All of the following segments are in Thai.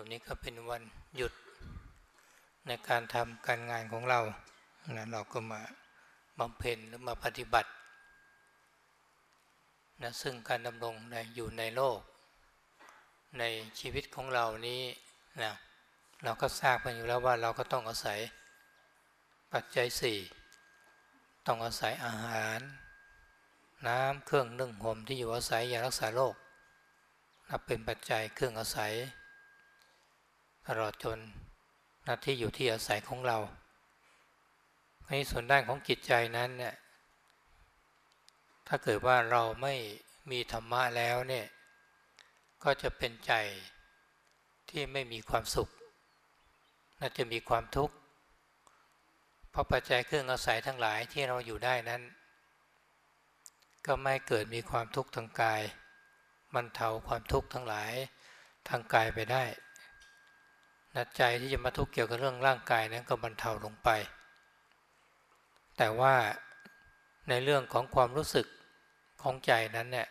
วันนี้ก็เป็นวันหยุดในการทำการงานของเรานะเราก็มาบำเพ็ญหรือมาปฏิบัตินะซึ่งการดำรงในอยู่ในโลก ในชีวิตของเรานี้นะเราก็ทราบกันอยู่แล้วว่าเราก็ต้องอาศัยปัจจัยสี่ต้องอาศัยอาหาร น้ำเครื่องนึ่งห่มที่อยู่อาศัยยารักษาโรคนับเป็นปัจจัยเครื่องอาศัย ตลอดจนหน้าที่อยู่ที่อาศัยของเราในส่วนด้านของจิตใจนั้นเนี่ยถ้าเกิดว่าเราไม่มีธรรมะแล้วเนี่ยก็จะเป็นใจที่ไม่มีความสุข น่าจะมีความทุกข์เพราะปัจจัยเครื่องอาศัยทั้งหลายที่เราอยู่ได้นั้น ก็ไม่เกิดมีความทุกข์ทางกาย มันเทาความทุกข์ทั้งหลายทางกายไปได้ นัดใจที่จะมาทุกข์เกี่ยวกับเรื่องร่างกายนั้นก็บรรเทาลงไป แต่ว่าในเรื่องของความรู้สึกของใจนั้นเนี่ย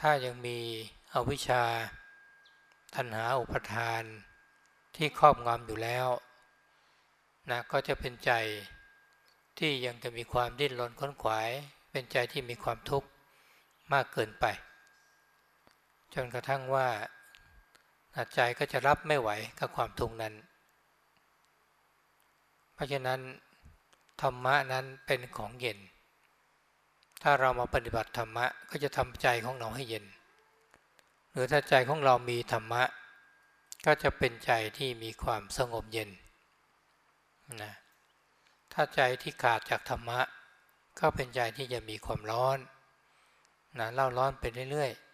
ถ้ายังมีอวิชชาตัณหาอุปทานที่ครอบงำอยู่แล้วนะก็จะเป็นใจที่ยังจะมีความดิ้นรนค้นขวาย เป็นใจที่มีความทุกข์มากเกินไป จนกระทั่งว่า ใจก็จะรับไม่ไหวกับความทุกข์นั้น เพราะฉะนั้นธรรมะนั้นเป็นของเย็น ถ้าเรามาปฏิบัติธรรมะก็จะทำใจของเราให้เย็น หรือถ้าใจของเรามีธรรมะ ก็จะเป็นใจที่มีความสงบเย็นนะถ้าใจที่ขาดจากธรรมะ ก็เป็นใจที่จะมีความร้อนนะเล่าร้อนไปเรื่อยๆ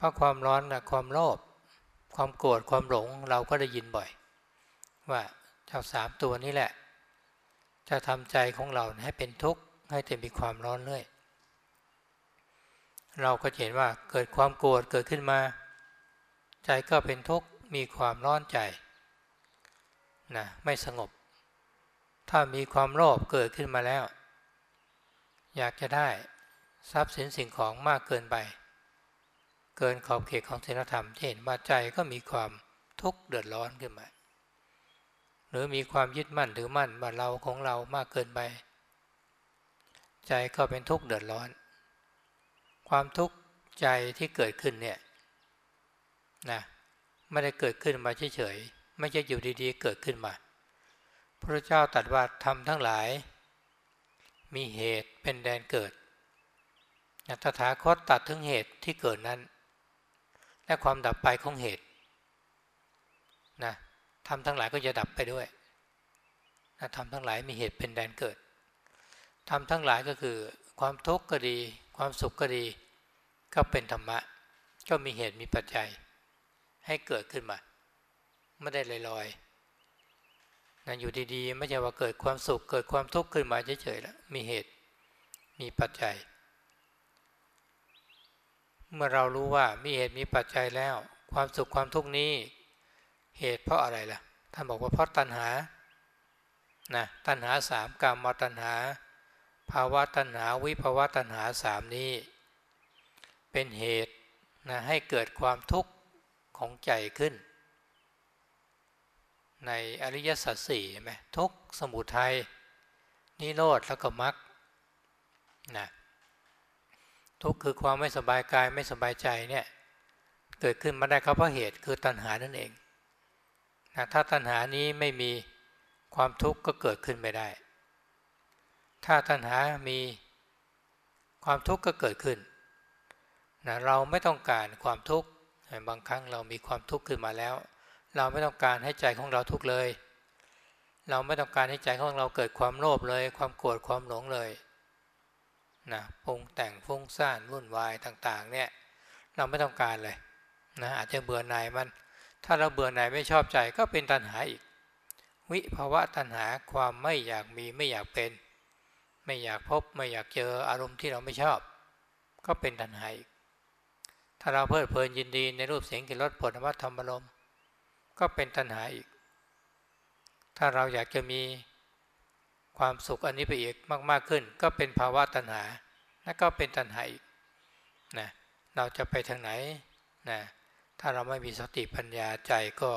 เพราะความร้อนนะความโลภความโกรธความหลงเราก็ได้ยินบ่อย ว่าเจ้าสามตัวนี้แหละ จะทำใจของเราให้เป็นทุกข์ให้เต็มมีความร้อนเรื่อยเราก็เห็นว่าเกิดความโกรธเกิดขึ้นมา ใจก็เป็นทุกข์มีความร้อนใจนะไม่สงบ ถ้ามีความโลภเกิดขึ้นมาแล้ว อยากจะได้ทรัพย์สินสิ่งของมากเกินไป เกินขอบเขตของศีลธรรมเห็นว่าใจก็มีความทุกข์เดือดร้อนขึ้นมา หรือมีความยึดมั่นถือมั่นว่าเราของเรามากเกินไป ใจก็เป็นทุกข์เดือดร้อน ความทุกข์ใจที่เกิดขึ้นเนี่ยนะไม่ได้เกิดขึ้นมาเฉยๆไม่ใช่อยู่ดีๆ เกิดขึ้นมา พระเจ้าตรัสว่าทำทั้งหลาย มีเหตุเป็นแดนเกิดตถาคตตัดถึงเหตุที่เกิดนั้น และความดับไปของเหตุนะทำทั้งหลายก็จะดับไปด้วยนะทำทั้งหลายมีเหตุเป็นแดนเกิดทำทั้งหลายก็คือ ความทุกข์ก็ดี ความสุขก็ดี ก็เป็นธรรมะ ก็มีเหตุมีปัจจัย ให้เกิดขึ้นมา ไม่ได้ลอยๆนะอยู่ดีๆ ไม่ใช่ว่าเกิดความสุขเกิดความทุกข์ขึ้นมาเฉยๆแล้วมีเหตุมีปัจจัย เมื่อเรารู้ว่ามีเหตุมีปัจจัยแล้ว ความสุขความทุกข์นี้ เหตุเพราะอะไรล่ะท่านบอกว่าเพราะตัณหานะตัณหาสามกรรมมตัณหา ภาวะตัณหาวิภาวะตัณหาสามนี้ เป็นเหตุนะให้เกิดความทุกข์ของใจขึ้น ในอริยสัจสี่ไหมทุกสมุทัยนิโรธแล้วก็มรรคนะ ทุกข์คือความไม่สบายกายไม่สบายใจเนี่ยเกิดขึ้นมาได้เพราะเหตุคือตัณหานั่นเองนะถ้าตัณหานี้ไม่มีความทุกข์ก็เกิดขึ้นไม่ได้ ถ้าตัณหามีความทุกข์ก็เกิดขึ้นนะเราไม่ต้องการความทุกข์บางครั้งเรามีความทุกข์ขึ้นมาแล้ว เราไม่ต้องการให้ใจของเราทุกข์เลย เราไม่ต้องการให้ใจของเราเกิดความโลภเลย ความโกรธความหลงเลย นะปรุงแต่งฟุ้งซ่านวุ่นวายต่างๆ เนี่ยเราไม่ต้องการเลยนะอาจจะเบื่อหน่ายมัน ถ้าเราเบื่อหน่ายไม่ชอบใจก็เป็นตัณหาอีก วิภาวะตัณหาความไม่อยากมีไม่อยากเป็น ไม่อยากพบไม่อยากเจออารมณ์ที่เราไม่ชอบ ก็เป็นตัณหาอีก ถ้าเราเพลิดเพลินยินดีในรูปเสียงกลิ่นรสผลวัตธรรมอารมณ์ก็เป็นตัณหาอีก ถ้าเราอยากจะมี ความสุขอันนี้ไปอีกมาก ๆขึ้น ก็เป็นภาวะตัณหาและก็เป็นตัณหาอีกนะเราจะไปทางไหนนะถ้าเราไม่มีสติปัญญาใจก็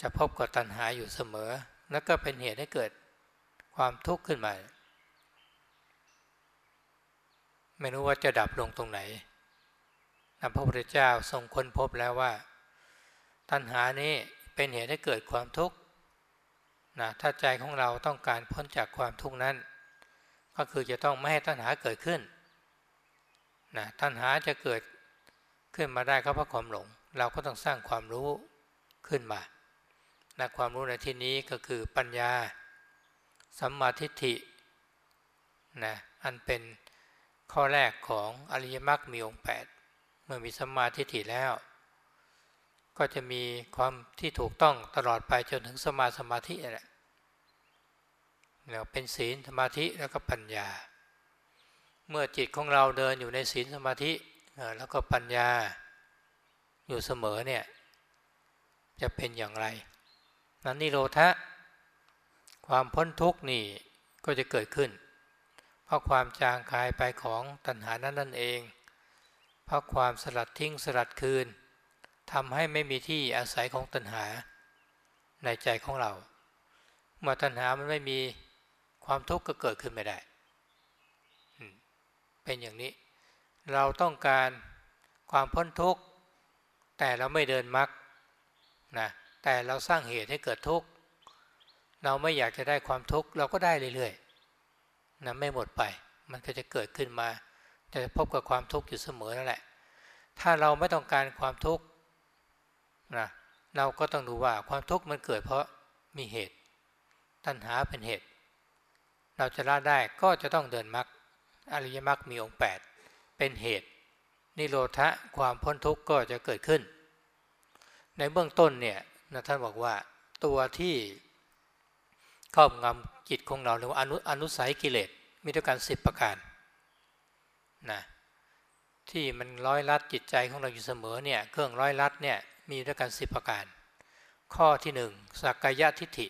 จะพบกับตัณหาอยู่เสมอ แล้วก็เป็นเหตุให้เกิดความทุกข์ขึ้นมา ไม่รู้ว่าจะดับลงตรงไหนพระพุทธเจ้าทรงค้นพบแล้วว่า ตัณหานี้เป็นเหตุให้เกิดความทุกข์ นะถ้าใจของเราต้องการพ้นจากความทุกข์นั้น ก็คือจะต้องไม่ให้ตัณหาเกิดขึ้นนะตัณหาจะเกิดขึ้นมาได้ก็เพราะความหลง เราก็ต้องสร้างความรู้ขึ้นมานะความรู้ในที่นี้ก็คือปัญญาสัมมาทิฏฐินะอันเป็นข้อแรกของอริยมรรคมีองค์ 8 เมื่อมีสัมมาทิฏฐิแล้ว ก็จะมีความที่ถูกต้องตลอดไปจนถึงสมาสมาธิแหละเราเป็นศีลสมาธิแล้วก็ปัญญา เมื่อจิตของเราเดินอยู่ในศีลสมาธิแล้วก็ปัญญาอยู่เสมอเนี่ยจะเป็นอย่างไร นั้นนิโรธะความพ้นทุกข์นี่ก็จะเกิดขึ้น เพราะความจางคายไปของตัณหานั้นนั่นเอง เพราะความสลัดทิ้งสลัดคืน ทำให้ไม่มีที่อาศัยของตัณหา ในใจของเรา เมื่อตัณหามันไม่มีความทุกข์ก็เกิดขึ้นไม่ได้ เป็นอย่างนี้ เราต้องการความพ้นทุกข์ แต่เราไม่เดินมรรคนะแต่เราสร้างเหตุให้เกิดทุกข์ เราไม่อยากจะได้ความทุกข์ เราก็ได้เรื่อยๆนะไม่หมดไป มันก็จะเกิดขึ้นมาจะพบกับความทุกข์อยู่เสมอนั่นแหละ ถ้าเราไม่ต้องการความทุกข์ นะเราก็ต้องดูว่าความทุกข์มันเกิดเพราะมีเหตุ ตัณหาเป็นเหตุ เราจะละได้ก็จะต้องเดินมรรคอริยมรรคมีองค์8เป็นเหตุ นิโรธะความพ้นทุกข์ก็จะเกิดขึ้น ในเบื้องต้นเนี่ยนะท่านบอกว่าตัวที่ครอบงำจิตของเราหรือว่าอนุอนุสัยกิเลสมีด้วยกันสิบประการนะที่มันร้อยลัดจิตใจของเราอยู่เสมอเนี่ยเครื่องร้อยลัดเนี่ย มีด้วยกันสิบประการ ข้อที่หนึ่งสักกายทิฏฐิ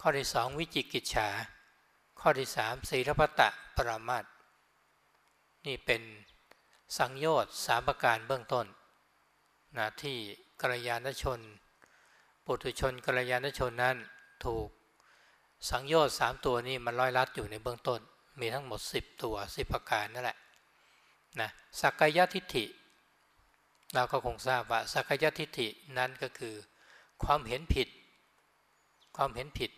ข้อที่สองวิจิกิจฉา ข้อที่สามศีลพัตะปรามาตนี่เป็นสังโยชน์สามประการเบื้องต้นนะที่กัลยาณชน ปุถุชนกัลยาณชนนั้นถูกสังโยชน์สามตัวนี้มันร้อยลัดอยู่ในเบื้องต้น มีทั้งหมด 10 ตัว 10 ประการนั่นแหละนะสักกายทิฏฐิ เราก็คงทราบว่าสักยทิฏฐินั้นก็คือ ความเห็นผิด ความเห็นผิด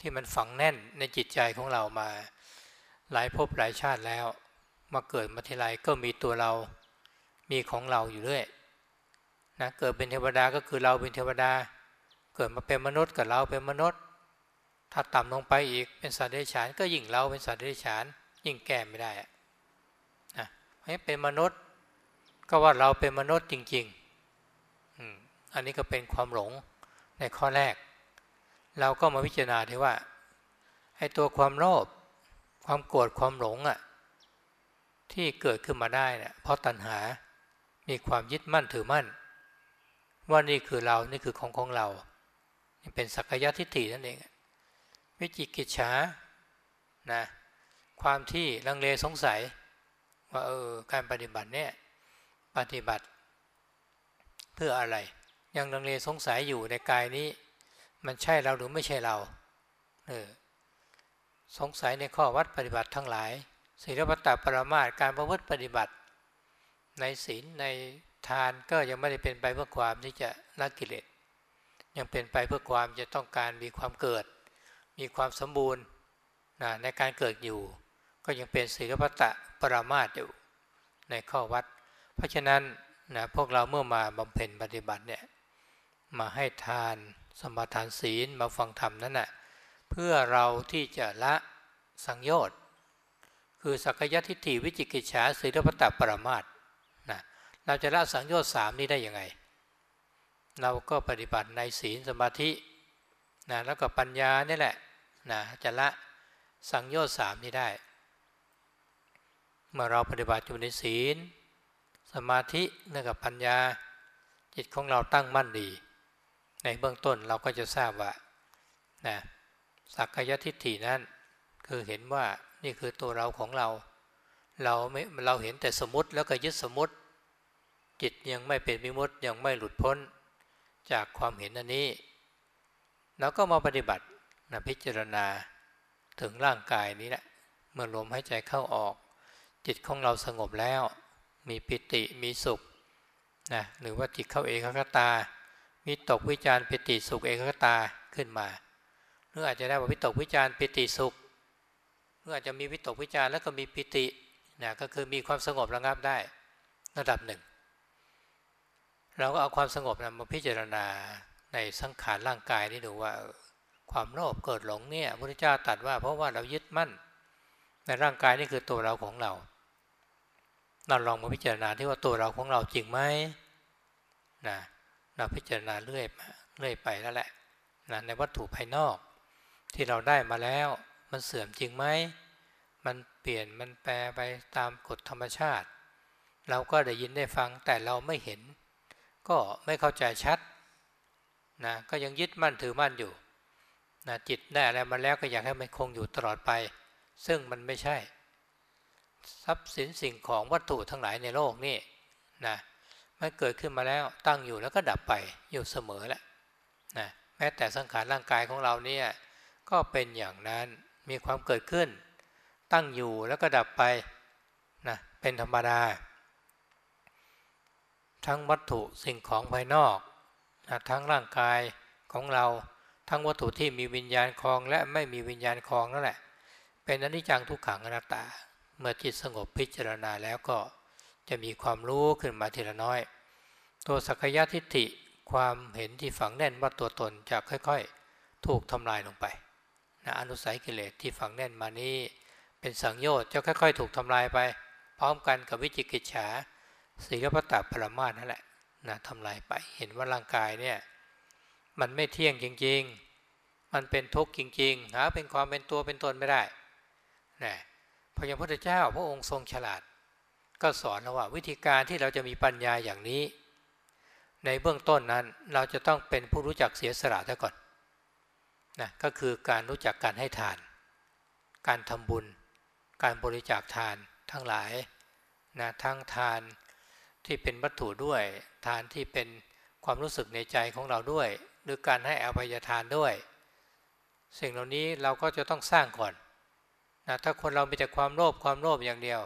ที่มันฝังแน่นในจิตใจของเรามา หลายภพหลายชาติแล้ว มาเกิดมาทีไรก็มีตัวเรามีของเราอยู่เรื่อยนะเกิดเป็นเทวดาก็คือเราเป็นเทวดา เกิดมาเป็นมนุษย์กับเราเป็นมนุษย์ ถ้าต่ำลงไปอีกเป็นสัตว์เดรัจฉานก็ยิ่งเราเป็นสัตว์เดรัจฉานยิ่งแก้ไม่ได้นะให้เป็นมนุษย์ ก็ว่าเราเป็นมนุษย์จริงๆอันนี้ก็เป็นความหลงในข้อแรก เราก็มาพิจารณาที่ว่าให้ตัวความโลภความโกรธความหลงอะที่เกิดขึ้นมาได้เนี่ยเพราะตัณหา มีความยึดมั่นถือมั่น ว่านี่คือเรา นี่คือของของเรานี่เป็นสักยะทิฏฐินั่นเอง วิจิกิจฉานะ ความที่ลังเลสงสัย ว่าเออการปฏิบัติเนี่ย ปฏิบัติ เพื่ออะไร ยังลังเลสงสัยอยู่ในกายนี้ มันใช่เราหรือไม่ใช่เราเออสงสัยในข้อวัดปฏิบัติทั้งหลายศีลปัตตปรมาตการประพฤติปฏิบัติ ในศีลในทานก็ยังไม่ได้เป็นไปเพื่อความที่จะละกิเลสยังเป็นไปเพื่อความจะต้องการมีความเกิด มีความสมบูรณ์นะในการเกิดอยู่ ก็ยังเป็นศีลพัตตปรามาตอยู่ในข้อวัด เพราะฉะนั้นนะพวกเราเมื่อมาบำเพ็ญปฏิบัติเนี่ยมาให้ทานสมาทานศีลมาฟังธรรมนั่นแหะเพื่อเราที่จะละสังโยชน์คือสักยทิฏฐิวิจิกิจฉาศีลพัตปรมาตนะเราจะละสังโยชน์สามนี้ได้ยังไง เราก็ปฏิบัติในศีลสมาธินะแล้วก็ปัญญานี่แหละนะจะละสังโยชน์สามนี้ได้ เมื่อเราปฏิบัติอยู่ในศีล สมาธินั่นกับปัญญา จิตของเราตั้งมั่นดี ในเบื้องต้นเราก็จะทราบว่านะสักกายทิฏฐินั้น คือเห็นว่านี่คือตัวเราของเรา เราไม่เราเห็นแต่สมมติแล้วก็ยึดสมมติ จิตยังไม่เป็นมิมุติยังไม่หลุดพ้น จากความเห็นอันนี้เราก็มาปฏิบัตินะพิจารณาถึงร่างกายนี้แหละเมื่อลมหายใจเข้าออก จิตของเราสงบแล้ว มีปิติมีสุขนะหรือว่าจิตเข้าเอกคตามีตกวิจารปิติสุขเอกคตาขึ้นมาหรืออาจจะได้ว่าวิตกวิจารปิติสุขหรืออาจจะมีวิตกวิจารแล้วก็มีปิตินะก็คือมีความสงบระงับได้ระดับหนึ่ง เราก็เอาความสงบนะมาพิจารณาในสังขารร่างกายนี่ดูว่าความโลภเกิดหลงเนี่ยพระพุทธเจ้าตรัสว่าเพราะว่าเรายึดมั่น ในร่างกายนี่คือตัวเราของเรา เราลองมาพิจารณาที่ว่าตัวเราของเราจริงไหมนะเราพิจารณาเรื่อยมาเรื่อยไปแล้วแหละนะในวัตถุภายนอก ที่เราได้มาแล้วมันเสื่อมจริงไหมมันเปลี่ยนมันแปรไปตามกฎธรรมชาติ เราก็ได้ยินได้ฟังแต่เราไม่เห็น ก็ไม่เข้าใจชัดนะก็ยังยึดมั่นถือมั่นอยู่นะจิตได้อะไรมาแล้วก็อยากให้มันคงอยู่ตลอดไป ซึ่งมันไม่ใช่ ทรัพย์สินสิ่งของวัตถุทั้งหลายในโลกนี่นะมันเกิดขึ้นมาแล้วตั้งอยู่แล้วก็ดับไปอยู่เสมอแหละนะแม้แต่สังขารร่างกายของเราเนี่ยก็เป็นอย่างนั้นมีความเกิดขึ้น ตั้งอยู่แล้วก็ดับไปนะเป็นธรรมดา ทั้งวัตถุสิ่งของภายนอกนะทั้งร่างกายของเรา ทั้งวัตถุที่มีวิญญาณคลองและไม่มีวิญญาณคลองนั่นแหละ เป็นอนิจจังทุกขังอนัตตา เมื่อจิตสงบพิจารณาแล้วก็จะมีความรู้ขึ้นมาทีละน้อย ตัวสักยะทิฏฐิความเห็นที่ฝังแน่นว่าตัวตนจะค่อยๆ ถูกทำลายลงไปนะอนุสัยกิเลสที่ฝังแน่นมานี้เป็นสังโยชน์จะค่อยๆ ถูกทำลายไป พร้อมกันกับวิจิกิจฉาศีลปตะปรมาสนั่นแหละนะทำลายไปเห็นว่าร่างกายเนี่ยมันไม่เที่ยงจริง ๆ มันเป็นทุกข์จริง ๆ หาเป็นความเป็นตัวเป็นตนไม่ได้นะ พระยาพุทธเจ้าพระองค์ทรงฉลาด ก็สอนเราว่าวิธีการที่เราจะมีปัญญาอย่างนี้ ในเบื้องต้นนั้นเราจะต้องเป็นผู้รู้จักเสียสละซะก่อนนะก็คือการรู้จักการให้ทาน การทำบุญ การบริจาคทานทั้งหลายนะทั้งทานที่เป็นวัตถุด้วย ทานที่เป็นความรู้สึกในใจของเราด้วย หรือการให้อภัยทานด้วย สิ่งเหล่านี้เราก็จะต้องสร้างก่อน นะถ้าคนเรามีแต่ความโลภความโลภอย่างเดียว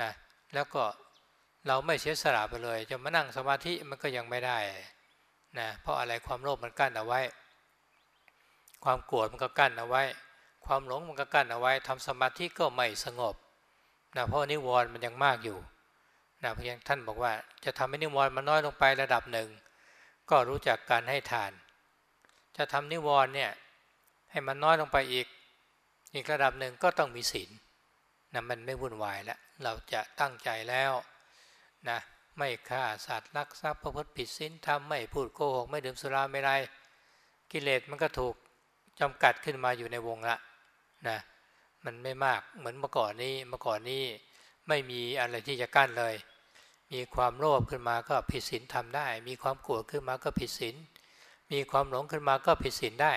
นะแล้วก็เราไม่เสียสละไปเลย จะมานั่งสมาธิมันก็ยังไม่ได้นะเพราะอะไรความโลภมันกั้นเอาไว้ ความโกรธมันก็กั้นเอาไว้ ความหลงมันก็กั้นเอาไว้ทำสมาธิก็ไม่สงบนะเพราะนิวรณ์มันยังมากอยู่นะพระยังท่านบอกว่า จะทำให้นิวรณ์มันน้อยลงไประดับหนึ่ง ก็รู้จักการให้ทาน จะทำนิวรณ์เนี่ยให้มันน้อยลงไปอีก อีกระดับหนึ่งก็ต้องมีศีลนะมันไม่วุ่นวายแล้วเราจะตั้งใจแล้วนะไม่ฆ่าสัตว์ลักทรัพย์ประพฤติผิดศีลทำไม่พูดโกหกไม่ดื่มสุราไม่ไรกิเลสมันก็ถูกจำกัดขึ้นมาอยู่ในวงละนะมันไม่มากเหมือนเมื่อก่อนนี้เมื่อก่อนนี้ไม่มีอะไรที่จะกั้นเลย มีความโลภขึ้นมาก็ผิดศีลทำได้ มีความโกรธขึ้นมาก็ผิดศีลมีความหลงขึ้นมาก็ผิดศีลได้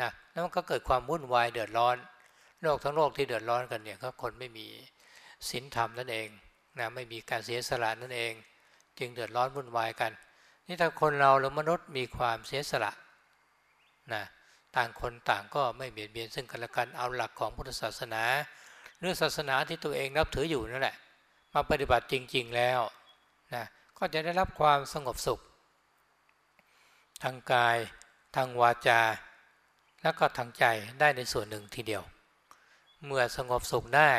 นะแล้วมันก็เกิดความวุ่นวายเดือดร้อนโลกทั้งโลกที่เดือดร้อนกันเนี่ยก็คนไม่มีศีลธรรมนั่นเองนะไม่มีการเสียสละนั่นเอง จึงเดือดร้อนวุ่นวายกัน นี่ถ้าคนเราหรือมนุษย์มีความเสียสละนะต่างคนต่างก็ไม่เบียดเบียนซึ่งกันและกันเอาหลักของพุทธศาสนาเรื่องศาสนาที่ตัวเองนับถืออยู่นั่นแหละ มาปฏิบัติจริง ๆแล้วนะก็จะได้รับความสงบสุข ทางกาย ทางวาจา แล้วก็ทางใจได้ในส่วนหนึ่งทีเดียว เมื่อสงบสุขได้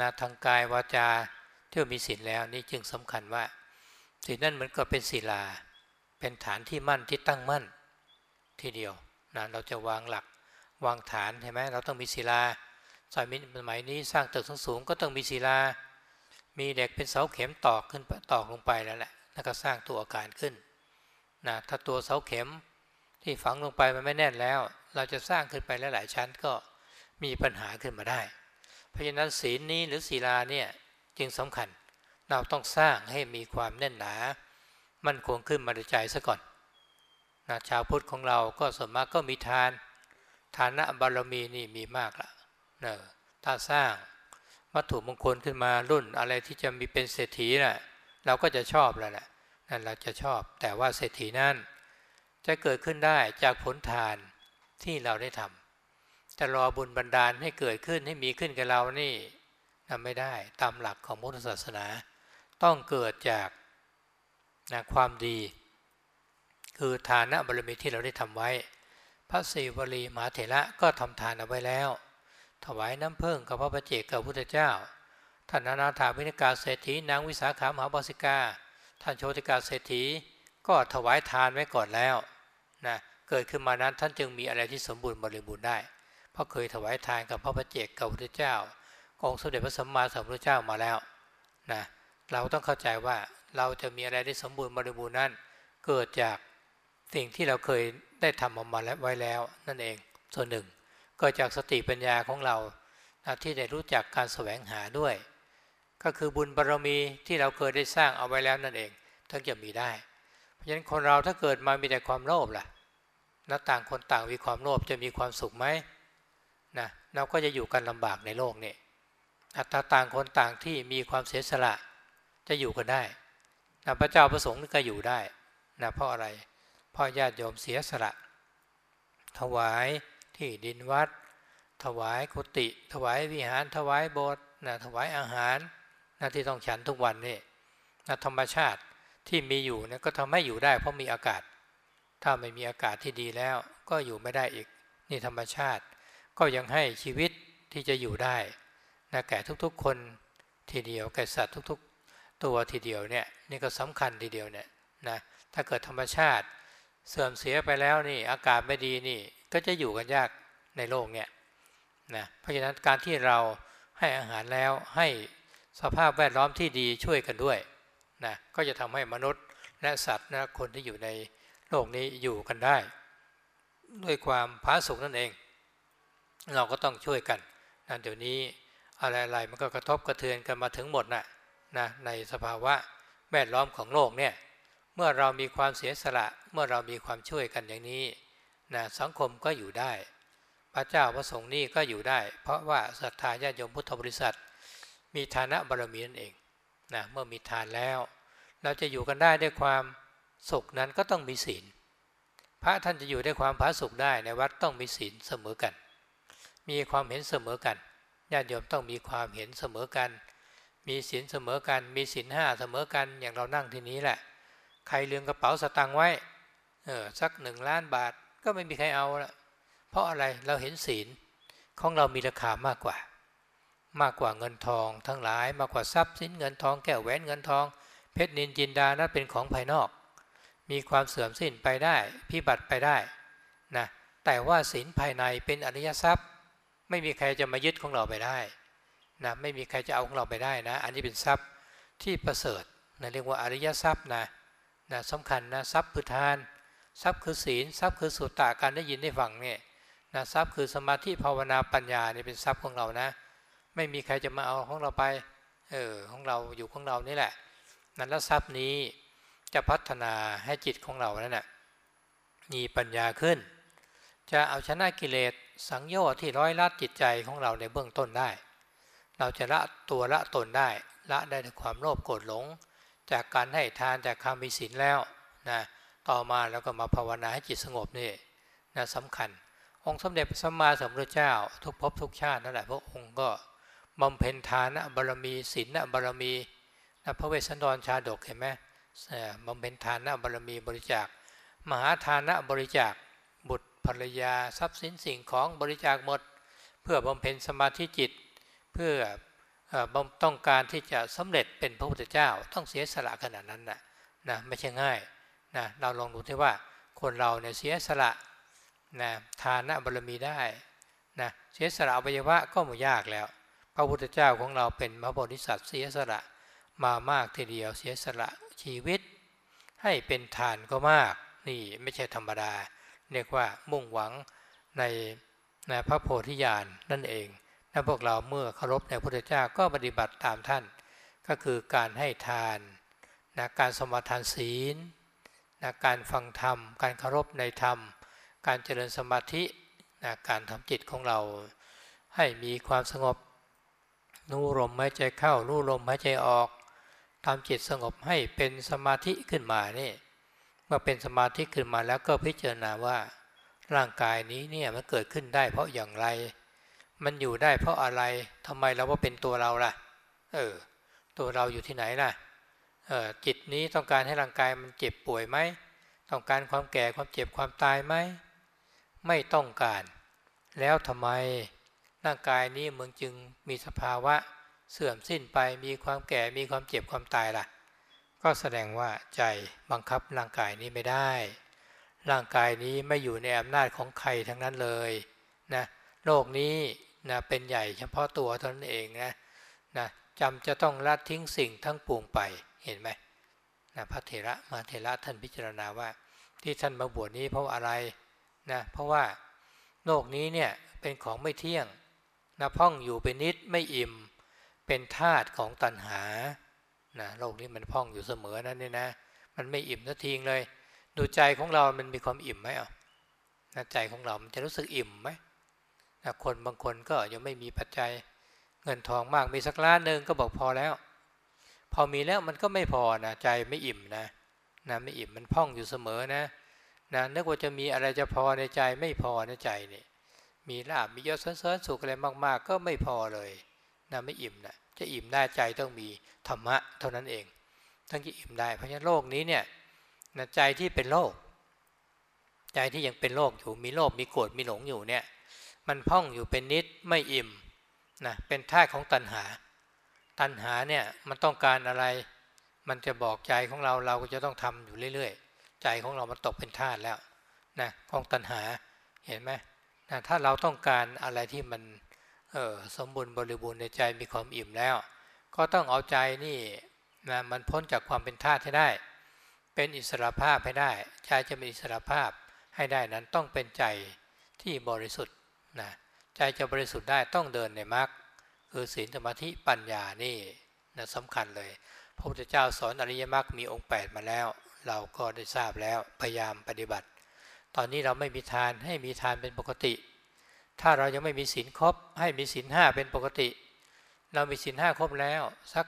นะทางกายวาจาที่มีศีลแล้วนี่จึงสำคัญว่าศีลนั่นเหมือนกับเป็นศีลา เป็นฐานที่มั่นที่ตั้งมั่นทีเดียวนะเราจะวางหลักวางฐานใช่ไหมเราต้องมีศีลาสมัยนี้สร้างตึกสูงๆก็ต้องมีศีลา มีเด็กเป็นเสาเข็มตอกขึ้นตอกลงไปแล้วแหละแล้วก็สร้างตัวอาการขึ้นนะถ้าตัวเสาเข็ม ที่ฝังลงไปมันไม่แน่นแล้ว เราจะสร้างขึ้นไปหลายๆชั้นก็มีปัญหาขึ้นมาได้ เพราะฉะนั้นศีลนี้หรือศีลาเนี่ยจึงสำคัญ เราต้องสร้างให้มีความแน่นหนา มั่นคงขึ้นมาในใจซะก่อนนะชาวพุทธของเราก็ส่วนมากก็มีทาน ฐานะบารมีนี่มีมากละเนะถ้าสร้างวัตถุมงคลขึ้นมารุ่นอะไรที่จะมีเป็นเศรษฐีนะ่ะเราก็จะชอบแล้วแหละนั่นเราจะชอบ แต่ว่าเศรษฐีนั้น จะเกิดขึ้นได้จากผลทานที่เราได้ทำจะรอบุญบันดาลให้เกิดขึ้นให้มีขึ้นกับเรานี่ทำไม่ได้ตามหลักของพุทธศาสนา ต้องเกิดจากนะความดี คือทานะบารมีที่เราได้ทำไว้ พระศิวลีมหาเถระก็ทำทานเอาไว้แล้ว ถวายน้ำเพิ่งกับพระประเจกกับพุทธเจ้าท่านนานาถาวินิกาเศรษฐีนางวิสาขามหาบาสิกา ท่านโชติกาเศรษฐีก็ถวายทานไว้ก่อนแล้ว นะเกิดขึ้นมานั้นท่านจึงมีอะไรที่สมบูรณ์บริบูรณ์ได้ เพราะเคยถวายทานกับพระประเจกกับพระเจ้า องค์สมเด็จพระสัมมาสัมพุทธเจ้ามาแล้วนะเราต้องเข้าใจว่าเราจะมีอะไรได้สมบูรณ์บริบูรณ์นั้น เกิดจากสิ่งที่เราเคยได้ทำออกมาแล้วไว้แล้ว นั่นเองส่วนหนึ่งเกิดจากสติปัญญาของเราที่ได้รู้จักการแสวงหาด้วย ก็คือบุญบารรมีที่เราเคยได้สร้างเอาไว้แล้วนั่นเองถึงจะมีได้ ราะฉะนั้นคนเราถ้าเกิดมามีแต่ความโลภล่ะแล้วต่างคนต่างมีความโลภจะมีความสุขไหมนะเราก็จะอยู่กันลำบากในโลกนี้ถ้าต่างคนต่างที่มีความเสียสละจะอยู่กันได้นะพระเจ้าประสงค์ก็อยู่ได้นะเพราะอะไรเพราะญาติโยมเสียสละ ถวายที่ดินวัด ถวายกุฏิถวายวิหารถวายโบสถ์นะถวายอาหารนะที่ต้องฉันทุกวันนี่นะธรรมชาติ ที่มีอยู่นะก็ทำให้อยู่ได้ เพราะมีอากาศ ถ้าไม่มีอากาศที่ดีแล้ว ก็อยู่ไม่ได้อีกนี่ธรรมชาติ ก็ยังให้ชีวิตที่จะอยู่ได้นะแก่ทุกๆ คนทีเดียวแก่สัตว์ทุกๆ ตัวทีเดียวเนี่ยนี่ก็สำคัญทีเดียวเนี่ยนะถ้าเกิดธรรมชาติเสื่อมเสียไปแล้วนี่อากาศไม่ดีนี่ก็จะอยู่กันยากในโลกเนี่ยนะเพราะฉะนั้นการที่เราให้อาหารแล้วให้สภาพแวดล้อมที่ดีช่วยกันด้วย นะก็จะทำให้มนุษย์และสัตว์นะคนที่อยู่ในโลกนี้อยู่กันได้ ด้วยความผาสุกนั่นเอง เราก็ต้องช่วยกันนะเดี๋ยวนี้อะไรๆมันก็กระทบกระเทือนกันมาถึงหมดนะนะในสภาวะแวดล้อมของโลกเนี่ยเมื่อเรามีความเสียสละเมื่อเรามีความช่วยกันอย่างนี้นะสังคมก็อยู่ได้ พระเจ้าพระสงฆ์นี่ก็อยู่ได้ เพราะว่าศรัทธาญาติโยมพุทธบริษัท มีฐานะบารมีนั่นเอง นะเมื่อมีทานแล้ว เราจะอยู่กันได้ด้วยความสุขนั้นก็ต้องมีศีล พระท่านจะอยู่ด้วยความผาสุขได้ในวัดต้องมีศีลเสมอกัน มีความเห็นเสมอกันญาติโยมต้องมีความเห็นเสมอกัน มีศีลเสมอกัน มีศีลห้าเสมอกันอย่างเรานั่งที่นี้แหละ ใครลืมกระเป๋าสตางค์ไว้เออสักหนึ่งล้านบาทก็ไม่มีใครเอาละเพราะอะไรเราเห็นศีลของเรามีราคามากกว่า มากกว่าเงินทอง ทั้งหลายมากกว่าทรัพย์สินเงินทองแก้วแหวนเงินทอง เพชรนินจินดานั้นเป็นของภายนอก มีความเสื่อมสิ้นไปได้พิบัติไปได้นะแต่ว่าศีลภายในเป็นอริยทรัพย์ ไม่มีใครจะมายึดของเราไปได้นะไม่มีใครจะเอาของเราไปได้นะ อันนี้เป็นทรัพย์ที่ประเสริฐนะเรียกว่าอริยทรัพย์นะนะสำคัญนะทรัพย์คือทาน ทรัพย์คือศีลทรัพย์คือสุตตะการได้ยินได้ฟังเนี่ยนะทรัพย์คือสมาธิภาวนาปัญญาเนี่ยเป็นทรัพย์ของเรานะ ไม่มีใครจะมาเอาของเราไป เออของเราอยู่ของเรานี่แหละ นั้นแล้วทรัพย์นี้จะพัฒนาให้จิตของเรานั่นแหละมีปัญญาขึ้น จะเอาชนะกิเลสสังโยชน์ที่ร้อยลัดจิตใจของเราในเบื้องต้นได้ เราจะละตัวละตนได้ ละได้ด้วยความโลภโกรธหลง จากการให้ทานจากคำมีศีลแล้วนะต่อมาแล้วก็มาภาวนาให้จิตสงบนี่นะสำคัญ องค์สมเด็จพระสัมมาสัมพุทธเจ้า ทุกภพทุกชาตินั่นแหละพระองค์ก็ บำเพ็ญทานะบารมีศีลนะบารมีนะพระเวสสันดรชาดกเห็นไหมบำเพ็ญทานะบารมีบริจาค มหาทานะบริจาค บุตรภรรยาทรัพย์สินสิ่งของบริจาคหมด เพื่อบำเพ็ญสมาธิจิต เพื่อต้องการที่จะสำเร็จเป็นพระพุทธเจ้าต้องเสียสละขนาดนั้นนะนะไม่ใช่ง่ายนะเราลองดูที่ว่าคนเราเนี่ยเสียสละนะทานะบารมีได้นะเสียสละอวัยวะก็ไม่ยากแล้ว พระพุทธเจ้าของเราเป็นพระโพธิสัตว์เสียสละมามากทีเดียวเสียสละชีวิต ให้เป็นทานก็มาก นี่ไม่ใช่ธรรมดา เรียกว่ามุ่งหวังในในพระโพธิญาณนั่นเองถ้าพวกเราเมื่อเคารพในพระพุทธเจ้าก็ปฏิบัติตามท่าน ก็คือการให้ทานนะการสมาทานศีลนะการฟังธรรม การเคารพในธรรม การเจริญสมาธินะการทำจิตของเราให้มีความสงบ รู้ลมหายใจเข้ารู้ลมหายใจออกทำจิตสงบให้เป็นสมาธิขึ้นมานี่เมื่อเป็นสมาธิขึ้นมาแล้วก็พิจารณาว่า ร่างกายนี้เนี่ยมันเกิดขึ้นได้เพราะอย่างไร มันอยู่ได้เพราะอะไรทำไมเราว่าเป็นตัวเราล่ะ เออ ตัวเราอยู่ที่ไหนล่ะเออจิตนี้ต้องการให้ร่างกายมันเจ็บป่วยไหมต้องการความแก่ความเจ็บความตายไหมไม่ต้องการ แล้วทำไม ร่างกายนี้มึงจึงมีสภาวะเสื่อมสิ้นไปมีความแก่มีความเจ็บความตายล่ะ ก็แสดงว่าใจบังคับร่างกายนี้ไม่ได้ ร่างกายนี้ไม่อยู่ในอำนาจของใครทั้งนั้นเลยนะโลกนี้นะเป็นใหญ่เฉพาะตัวตนเองนะนะจำจะต้องละทิ้งสิ่งทั้งปวงไปเห็นไหมนะพระเถระมาเถระท่านพิจารณาว่า ที่ท่านมาบวชนี้เพราะอะไรนะเพราะว่าโลกนี้เนี่ยเป็นของไม่เที่ยง นะพ่องอยู่เป็นนิดไม่อิ่ม เป็นธาตุของตัณหานะโลกนี้มันพ่องอยู่เสมอนั่นนี่นะ มันไม่อิ่มสักทีเลย ดูใจของเรา มันมีความอิ่มไหมอะนะใจของเรา มันจะรู้สึกอิ่มไหมนะคนบางคนก็ยังไม่มีปัจจัยเงินทองมาก มีสักล้านหนึ่งก็บอกพอแล้ว พอมีแล้วมันก็ไม่พอนะใจไม่อิ่มนะนะไม่อิ่มมันพ่องอยู่เสมอนะนะนึกว่าจะมีอะไรจะพอในใจไม่พอในใจนี่ มีลาบมียศเสริญสุขอะไรมาก ๆ ก็ไม่พอเลยนะไม่อิ่มนะจะอิ่มได้ใจต้องมีธรรมะเท่านั้นเองทั้งจะอิ่มได้เพราะฉะนั้นโลกนี้เนี่ยนะใจที่เป็นโลก ใจที่ยังเป็นโลกอยู่มีโลภมีโกรธมีหลงอยู่เนี่ย มันพ่องอยู่เป็นนิดไม่อิ่มนะเป็นท่าของตัณหา ตัณหาเนี่ยมันต้องการอะไร มันจะบอกใจของเราเราก็จะต้องทำอยู่เรื่อย ๆ ใจของเรามันตกเป็นท่าแล้วนะของตัณหาเห็นไหม นะถ้าเราต้องการอะไรที่มันออสมบูรณ์บริบูรณ์ในใจมีความอิ่มแล้ว ก็ต้องเอาใจนี่นะมันพ้นจากความเป็นธาตุให้ได้ เป็นอิสระภาพให้ได้ใจจะเป็นอิสระภาพให้ได้นั้นต้องเป็นใจที่บริสุทธิ์นะใจจะบริสุทธิ์ได้ต้องเดินในมรรคคือศีลสมาธิปัญญานี่นะสำคัญเลยพระพุทธเจ้าสอนอริยมรรคมีองค์ 8 มาแล้ว เราก็ได้ทราบแล้วพยายามปฏิบัติ ตอนนี้เราไม่มีทานให้มีทานเป็นปกติ ถ้าเรายังไม่มีศีลครบให้มีศีลห้าเป็นปกติ เรามีศีลห้าครบแล้ว สัก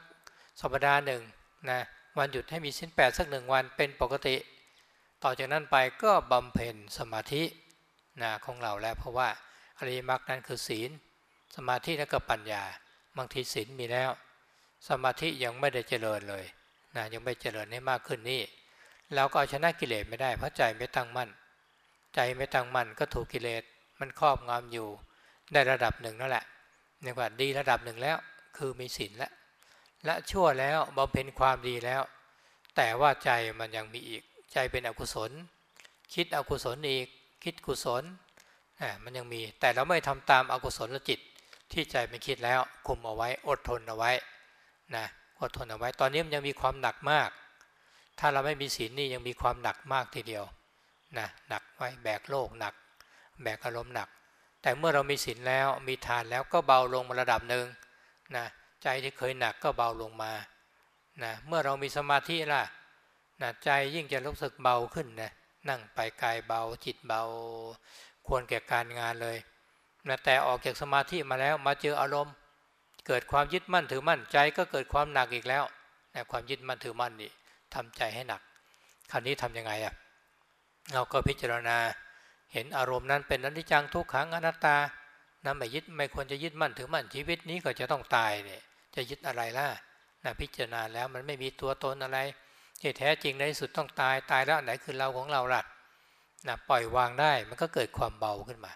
สัปดาห์หนึ่งนะวันหยุดให้มีศีลแปดสักหนึ่งวันเป็นปกติ ต่อจากนั้นไปก็บำเพ็ญสมาธินะของเราแล้ว เพราะว่าอริยมักนั้นคือศีล สมาธิและก็ปัญญาบางทีศีลมีแล้ว สมาธิยังไม่ได้เจริญเลยนะยังไม่เจริญให้มากขึ้นนี่เราก็เอาชนะกิเลสไม่ได้เพราะใจไม่ตั้งมั่น ใจไม่ตั้งมั่นก็ถูกกิเลสมันครอบงำอยู่ได้ระดับหนึ่งนั่นแหละเรียกว่าดีระดับหนึ่งแล้ว คือมีศีลแล้วและชั่วแล้วบำเพ็ญความดีแล้ว แต่ว่าใจมันยังมีอีก ใจเป็นอกุศล คิดอกุศลอีก คิดกุศลอ่ามันยังมี แต่เราไม่ทำตามอากุศลจิต ที่ใจมันคิดแล้วคุมเอาไว้อดทนเอาไว้นะอดทนเอาไว้ ตอนนี้มันยังมีความหนักมาก ถ้าเราไม่มีศีลนี่ยังมีความหนักมากทีเดียว นะหนักไว้แบกโลกหนัก แบกอารมณ์หนัก แต่เมื่อเรามีศีลแล้วมีทานแล้วก็เบาลงมาระดับหนึ่งนะใจที่เคยหนักก็เบาลงมานะเมื่อเรามีสมาธิล่ะนะใจยิ่งจะรู้สึกเบาขึ้นนะนั่งไปกายเบาจิตเบา ควรแก่การงานเลยนะแต่ออกจากสมาธิมาแล้วมาเจออารมณ์ เกิดความยึดมั่นถือมั่นใจก็เกิดความหนักอีกแล้วนะความยึดมั่นถือมั่นนี่ทำใจให้หนักคราวนี้ทำยังไงอะ่ะ เราก็พิจารณาเห็นอารมณ์นั้นเป็นอนิจจังทุกขังอนัตตานะไม่ยึดไม่ควรจะยึดมั่นถือมั่นชีวิตนี้ก็จะต้องตายเนี่ยจะยึดอะไรล่ะนะพิจารณาแล้วมันไม่มีตัวตนอะไรที่แท้จริงในที่สุดต้องตายตายแล้วไหนคือเราของเราล่ะนะปล่อยวางได้มันก็เกิดความเบาขึ้นมา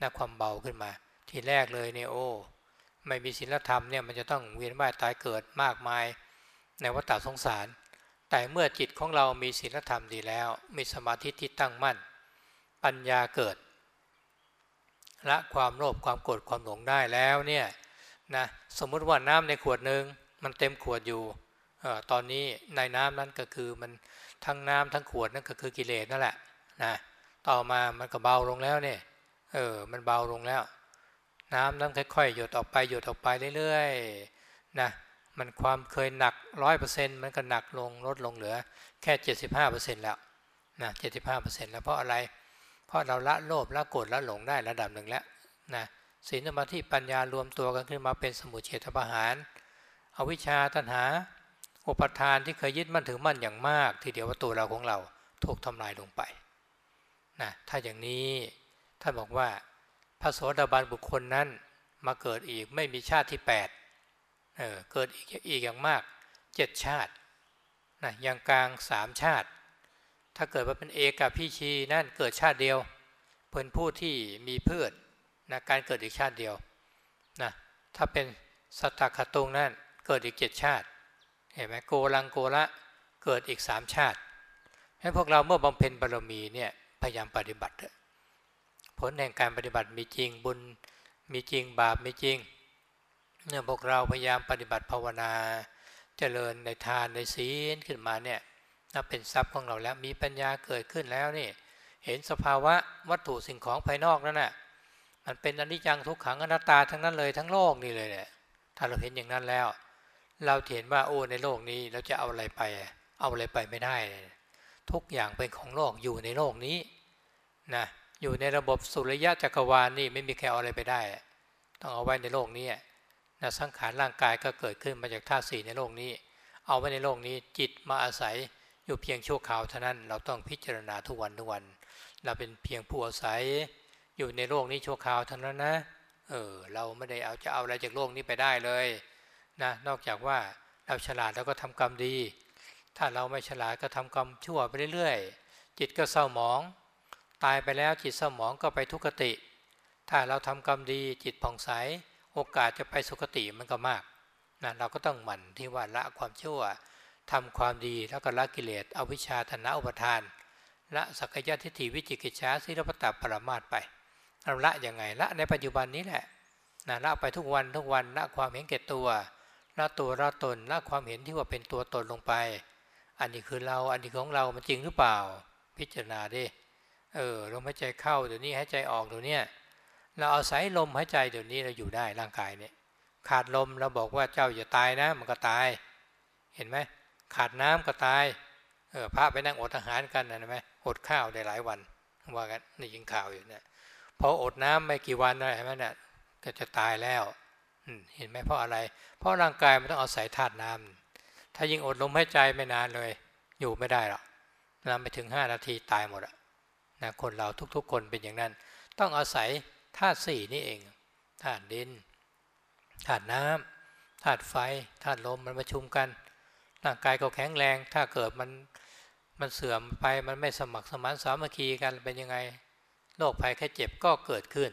นะความเบาขึ้นมา ทีแรกเลยเนี่ยโอ้ไม่มีศีลธรรมเนี่ยมันจะต้องเวียนว่ายตายเกิดมากมาย ในวัฏสงสาร แต่เมื่อจิตของเรามีศีลธรรมดีแล้ว มีสมาธิที่ตั้งมั่น ปัญญาเกิดละความโลภความโกรธความหลงได้แล้วเนี่ยนะสมมุติว่าน้ำในขวดหนึ่งมันเต็มขวดอยู่ออตอนนี้ในน้ำนั้นก็คือมันทั้งน้ำทั้งขวดนั่นก็คือกิเลสนั่นแหละนะต่อมามันก็เบาลงแล้วเนี่ยเออมันเบาลงแล้ว น้ำนั้นค่อยๆหยดออกไปหยดออกไปเรื่อยๆนะ มันความเคยหนักร้อยเปอร์เซ็นต์มันก็หนักลงลดลงเหลือแค่เจ็ดสิบห้าเปอร์เซ็นต์แล้วนะเจ็ดสิบห้าเปอร์เซ็นต์แล้วเพราะอะไร เพราะเราละโลภละโกรธละหลงได้ระดับหนึ่งแล้วนะศีลสมาธิปัญญารวมตัวกันขึ้นมาเป็นสมุทเฉทประหารอวิชชาตัณหา อุปทานที่เคยยึดมั่นถือมั่นอย่างมาก ทีเดียวว่าตัวเราของเราถูกทำลายลงไปนะถ้าอย่างนี้ท่านบอกว่าพระโสดาบันบุคคลนั้นมาเกิดอีกไม่มีชาติที่ 8 เออเกิดอีกอีกอย่างมากเจ็ดชาตินะอย่างกลางสามชาติ ถ้าเกิดว่าเป็นเอกับพี่ชีนั่นเกิดชาติเดียวเป็นผู้ที่มีพืชนะการเกิดอีกชาติเดียวนะถ้าเป็นสัตตคตุงนั่นเกิดอีกเจ็ดชาติเห็นไหมโกลังโกละเกิดอีกสามชาติให้พวกเราเมื่อบำเพ็ญบารมีเนี่ยพยายามปฏิบัติผลแห่งการปฏิบัติมีจริงบุญมีจริงบาปมีจริง เนี่ยพวกเราพยายามปฏิบัติภาวนาเจริญในทานในศีลขึ้นมาเนี่ยนับเป็นทรัพย์ของเราแล้วมีปัญญาเกิดขึ้นแล้วนี่ เห็นสภาวะวัตถุสิ่งของภายนอกนั่นน่ะมันเป็นอนิจจังทุกขังอนัตตาทั้งนั้นเลยทั้งโลกนี่เลยเนี่ยถ้าเราเห็นอย่างนั้นแล้ว เราเห็นว่าโอ้ในโลกนี้เราจะเอาอะไรไป เอาอะไรไปไม่ได้ ทุกอย่างเป็นของโลกอยู่ในโลกนี้นะอยู่ในระบบสุริยะจักรวาลนี่ไม่มีใครเอาอะไรไปได้ ต้องเอาไว้ในโลกนี้ นะสังขารร่างกายก็เกิดขึ้นมาจากธาตุสี่ในโลกนี้ เอาไว้ในโลกนี้จิตมาอาศัยอยู่เพียงชั่วคราวเท่านั้นเราต้องพิจารณาทุกวันทุกวัน เราเป็นเพียงผู้อาศัยอยู่ในโลกนี้ชั่วคราวเท่านั้นนะเออเราไม่ได้เอาจะเอาอะไรจากโลกนี้ไปได้เลยนะนอกจากว่าเราฉลาดแล้วก็ทำกรรมดี ถ้าเราไม่ฉลาดก็ทำกรรมชั่วไปเรื่อยๆ จิตก็เศร้าหมอง ตายไปแล้วจิตเศร้าหมองก็ไปทุกขติ ถ้าเราทำกรรมดีจิตผ่องใส โอกาสจะไปสุคติมันก็มากนะเราก็ต้องหมั่นที่ว่าละความชั่วทำความดีแล้วก็ละกิเลสเอาวิชาธนะอุปทานละสักยะทิฏฐิวิจิกิจฉาสิรปตาปรมาตไปเราละยังไงละในปัจจุบันนี้แหละนะละไปทุกวันทุกวันละความเห็นแก่ตัวละตัวละตนละความเห็นที่ว่าเป็นตัวตนลงไป อันนี้คือเราอันนี้ของเรามันจริงหรือเปล่า พิจารณาดิเออลมหายใจเข้าเดี๋ยวนี้หายใจออกเดี๋ยวนี้ เราเอาศัยลมหายใจเดี๋ยวนี้เราอยู่ได้ร่างกายเนี่ยขาดลมเราบอกว่าเจ้าอย่าตายนะ มันก็ตาย เห็นไหมขาดน้ำก็ตายเออพระไปนั่งอดอาหารกันนะไหมอดข้าวได้หลายวันว่ากันนี่ยิงข่าวอยู่เนี่ยพออดน้ำไม่กี่วันนะเห็นไหมเนี่ยก็จะตายแล้วเห็นไหมเพราะอะไร เพราะร่างกายมันต้องเอาศัยธาตุน้ำถ้ายิงอดลมหายใจไม่นานเลย อยู่ไม่ได้หรอกน้ำไปถึงห้านาทีตายหมดอะนะคนเราทุกๆ คนเป็นอย่างนั้น ต้องอาศัย ธาตุสี่นี่เองธาตุดินธาตุน้ำธาตุไฟธาตุลมมันประชุมกันร่างกายก็แข็งแรง ถ้าเกิดมันมันเสื่อมไปมันไม่สมัครสมานสามัคคีกันเป็นยังไงโรคภัยแค่เจ็บก็เกิดขึ้น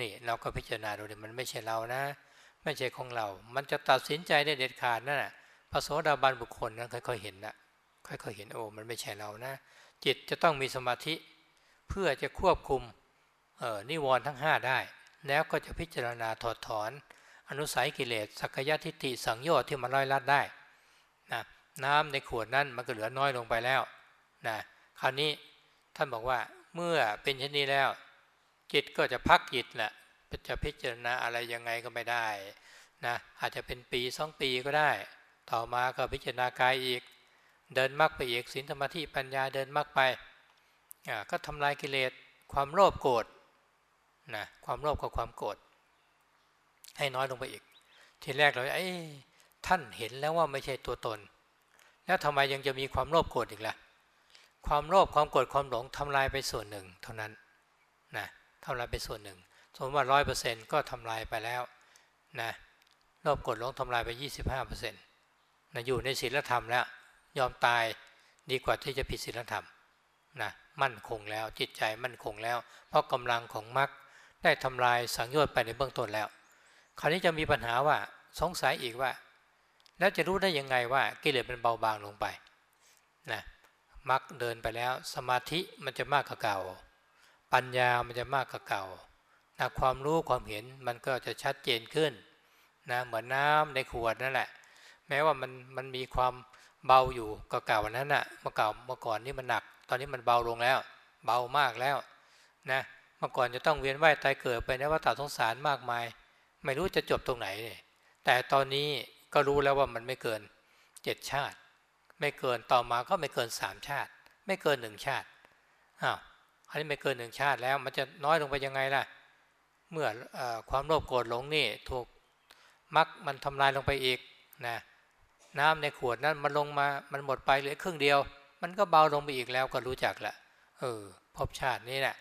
นี่เราก็พิจารณาดูเลยมันไม่ใช่เรานะ ไม่ใช่ของเรา มันจะตัดสินใจได้เด็ดขาดนั่นแหะพระโสดาบันบุคคลนั้นค่อยๆเห็นนะค่อยๆเห็นโอ้มันไม่ใช่เรานะ จิตจะต้องมีสมาธิ เพื่อจะควบคุม นิวรณ์ทั้ง 5 ได้ แล้วก็จะพิจารณาถอดถอน อนุสัยกิเลสสักยะทิฏฐิสังโยชน์ที่มันร้อยลัดได้นะน้ำในขวดนั้นมันก็เหลือน้อยลงไปแล้วนะคราวนี้ท่านบอกว่าเมื่อเป็นเช่นนี้แล้ว จิตก็จะพักจิตแหละจะพิจารณาอะไรยังไงก็ไม่ได้นะอาจจะเป็นปีสองปีก็ได้ ต่อมาก็พิจารณากายอีก เดินมรรคไปอีกศีลธรรมที่ปัญญาเดินมรรคไปก็ทำลายกิเลสความโลภโกรธ นะความโลภกับความโกรธให้น้อยลงไปอีก ทีแรกเราไอ้ท่านเห็นแล้วว่าไม่ใช่ตัวตน แล้วทำไมยังจะมีความโลภโกรธอีกล่ะ ความโลภความโกรธความหลงทำลายไปส่วนหนึ่ง เท่านั้นนะทำลายไปส่วนหนึ่ง สมมติว่าร้อยเปอร์เซ็นต์ก็ทำลายไปแล้วนะโลภโกรธหลงทำลายไปยี่สิบห้าเปอร์เซ็นต์นะอยู่ในศีลธรรมแล้วยอมตายดีกว่าที่จะผิดศีลธรรมนะมั่นคงแล้วจิตใจมั่นคงแล้ว เพราะกำลังของมรรค ได้ทำลายสังโยชน์ไปในเบื้องต้นแล้ว คราวนี้จะมีปัญหาว่าสงสัยอีกว่า แล้วจะรู้ได้ยังไงว่ากิเลสเป็นเบาบางลงไปนะมักเดินไปแล้ว สมาธิมันจะมากกว่าเก่า ปัญญามันจะมากกว่าเก่านะความรู้ความเห็นมันก็จะชัดเจนขึ้นนะเหมือนน้ำในขวดนั่นแหละ แม้ว่ามันมันมีความเบาอยู่ก็เก่านั้นนะ่ะเมื่อเก่าเมื่อก่อนนี่มันหนัก ตอนนี้มันเบาลงแล้ว เบามากแล้วนะ เมื่อก่อนจะต้องเวียนว่ายตายเกิดไปในวัฏสงสารมากมาย ไม่รู้จะจบตรงไหนเลยแต่ตอนนี้ก็รู้แล้วว่ามันไม่เกินเจ็ดชาติ ไม่เกินต่อมาก็ไม่เกินสามชาติ ไม่เกินหนึ่งชาติอ้าวอันนี้ไม่เกินหนึ่งชาติแล้ว มันจะน้อยลงไปยังไงล่ะ เมื่ออความโลภโกรธหลงนี่ถูกมักมันทำลายลงไปอีกนะน้ำในขวดนั้นมันลงมามันหมดไปเหลือครึ่งเดียว มันก็เบาลงไปอีกแล้วก็รู้จักละเออพบชาตินี้แหละ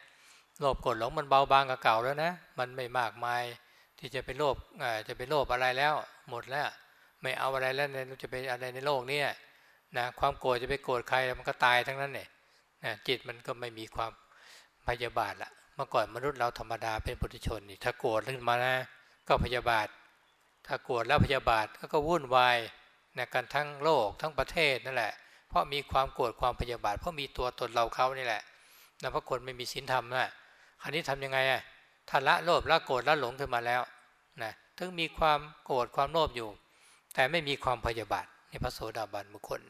โลภกดหลงมันเบาบางกับเก่าแล้วนะ มันไม่มากมายที่จะไปโลภจะไปโลภอะไรแล้ว หมดแล้ว ไม่เอาอะไรแล้วเนี่ยจะไปอะไรในโลกเนี้นะความโกรธจะไปโกรธใครมันก็ตายทั้งนั้นเนี่ยนะจิตมันก็ไม่มีความพยาบาทละเมื่อก่อนมนุษย์เราธรรมดาเป็นปุถุชนนี่ถ้าโกรธขึ้นมานะ ก็พยาบาท ถ้าโกรธแล้วพยาบาทก็ก็วุ่นวายนะกันทั้งโลกทั้งประเทศนั่นแหละ เพราะมีความโกรธความพยาบาท เพราะมีตัวตนเราเขานี่แหละนะเพราะคนไม่มีศีลธรรมนะ คราวนี้ทํำยังไงอะถ้าละโลภละโกรธละหลงขึ้นมาแล้วนะถึงมีความโกรธความโลภอยู่ แต่ไม่มีความพยาบาทในพระโสดาบันบุคคล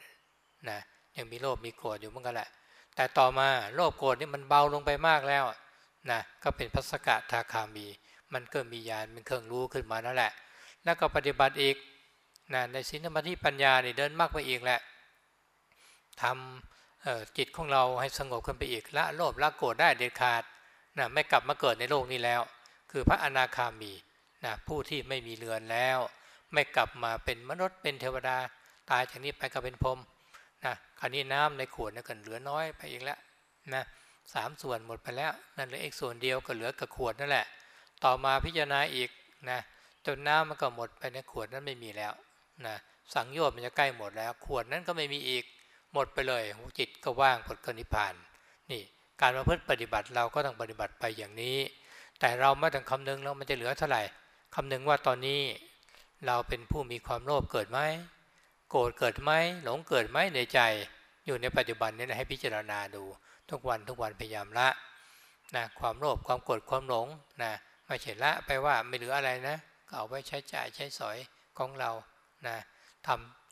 นะยังมีโลภมีโกรธอยู่เหมือนกันแหละ แต่ต่อมาโลภโกรธนี่มันเบาลงไปมากแล้วนะก็เป็นพัสกะทาคามี มันก็มีญาณเป็นเครื่องรู้ขึ้นมานั่นแหละ แล้วก็ปฏิบัติอีกนะในสินธรรมที่ปัญญาเนี่เดินมากไปอีกแหละทำจิตของเราให้สงบขึ้นไปอีกละโลภละโกรธได้เด็ดขาด นะไม่กลับมาเกิดในโลกนี้แล้ว คือพระอนาคามีนะผู้ที่ไม่มีเรือนแล้ว ไม่กลับมาเป็นมนุษย์เป็นเทวดา ตายจากนี้ไปก็เป็นพรมนะคราวนี้น้ำในขวดนะก็เหลือน้อยไปอีกแล้วนะสามส่วนหมดไปแล้วนั่นเหลืออีกส่วนเดียวก็เหลือกับขวดนั่นแหละ ต่อมาพิจารณาอีกนะจนน้ำมันก็หมดไปในขวดนั้นไม่มีแล้วนะสังโยชน์มันจะใกล้หมดแล้ว ขวดนั้นก็ไม่มีอีก หมดไปเลยจิตก็ว่างผลก็นิพพานนี่ การมาพึ่งปฏิบัติเราก็ต้องปฏิบัติไปอย่างนี้ แต่เราไม่ต้องคำนึงแล้วมันจะเหลือเท่าไหร่คำนึงว่าตอนนี้เราเป็นผู้มีความโลภเกิดไหมโกรธเกิดไหมหลงเกิดไหมในใจ อยู่ในปัจจุบันนี้นะให้พิจารณาดู ทุกวันทุกวันพยายามละนะความโลภความโกรธความหลงนะไม่ใช่ละไปว่าไม่เหลืออะไรนะก็เอาไว้ใช้จ่ายใช้สอยของเรานะท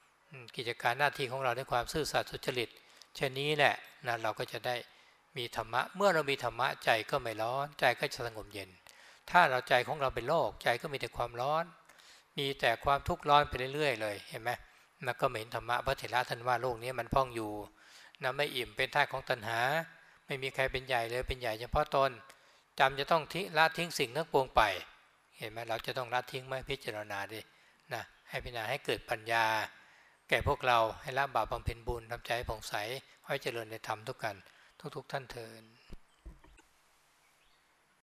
ำกิจการหน้าที่ของเราด้วยความซื่อสัตย์สุจริตเช่นนี้แหละนะเราก็จะได้ มีธรรมะ เมื่อเรามีธรรมะใจก็ไม่ร้อน ใจก็จะสงบเย็น ถ้าเราใจของเราเป็นโลกใจก็มีแต่ความร้อน มีแต่ความทุกข์ร้อนไปเรื่อย ๆ เลยเห็นไหมมันก็เหม็นธรรมะพระเถระท่านว่าโลกนี้มันพ่องอยู่นะไม่อิ่มเป็นท่าของตัณหา ไม่มีใครเป็นใหญ่เลยเป็นใหญ่เฉพาะตนจำจะต้องทิ้ละทิ้งสิ่งทั้งปวงไป เห็นไหมเราจะต้องละทิ้งไหมพิจารณาดินะให้พิจารณาให้เกิดปัญญา แก่พวกเราให้ละบาปบำเพ็ญบุญทำใจผ่องใสให้เจริญในธรรมทุกกัน ทุกๆท่านเทิน